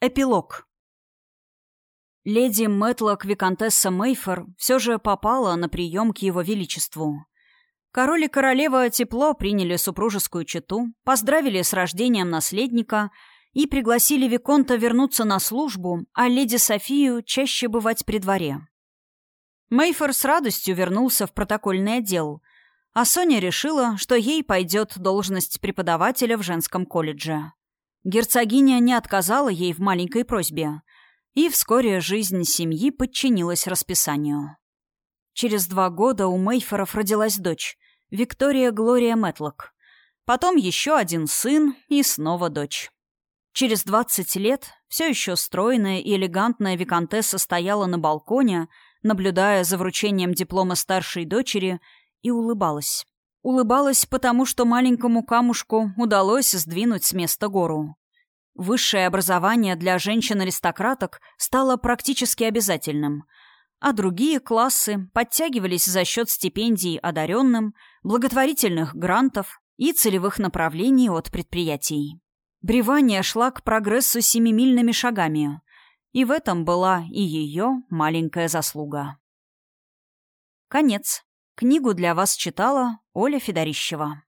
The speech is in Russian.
Эпилог. Леди Мэтлок Викантесса Мейфор все же попала на прием к его величеству. Король и королева тепло приняли супружескую чету, поздравили с рождением наследника и пригласили Виконта вернуться на службу, а леди Софию чаще бывать при дворе. Мейфор с радостью вернулся в протокольный отдел, а Соня решила, что ей пойдет должность преподавателя в женском колледже. Герцогиня не отказала ей в маленькой просьбе, и вскоре жизнь семьи подчинилась расписанию. Через два года у Мейфоров родилась дочь, Виктория Глория Мэтлок. Потом еще один сын и снова дочь. Через 20 лет все еще стройная и элегантная виконтесса стояла на балконе, наблюдая за вручением диплома старшей дочери, и улыбалась. Улыбалась, потому что маленькому камушку удалось сдвинуть с места гору. Высшее образование для женщин-аристократок стало практически обязательным, а другие классы подтягивались за счет стипендий одаренным, благотворительных грантов и целевых направлений от предприятий. Бревание шла к прогрессу семимильными шагами, и в этом была и ее маленькая заслуга. Конец. Книгу для вас читала Оля Федорищева.